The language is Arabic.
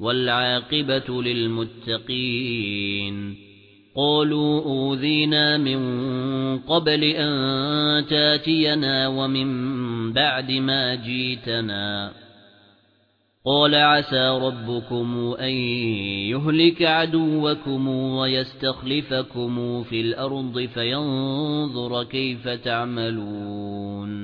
والعاقبة للمتقين. قالوا أوذينا من قبل أن تاتينا ومن بعد ما جيتنا. قال عسى ربكم أن يهلك عدوكم ويستخلفكم في الأرض فينظر كيف تعملون.